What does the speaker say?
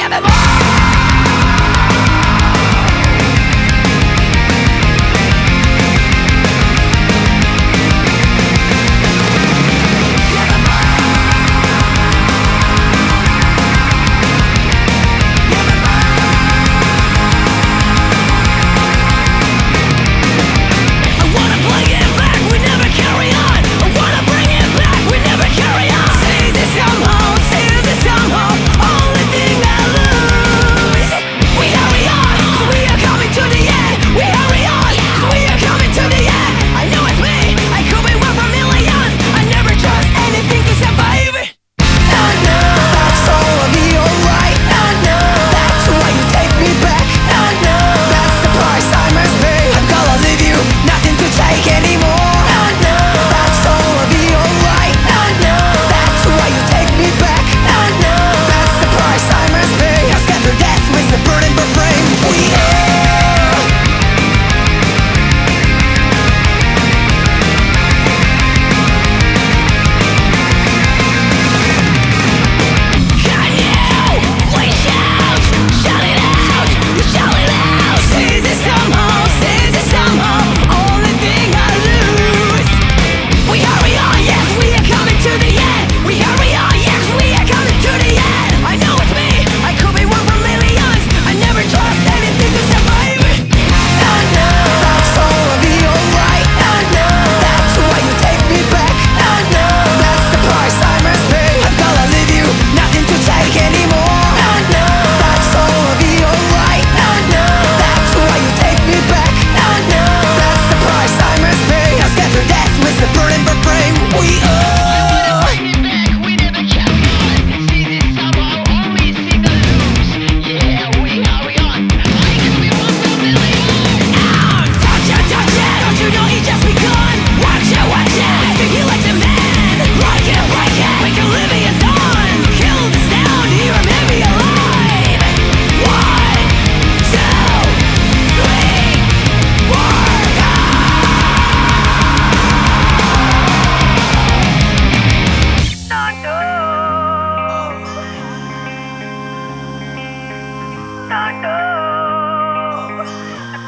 take me back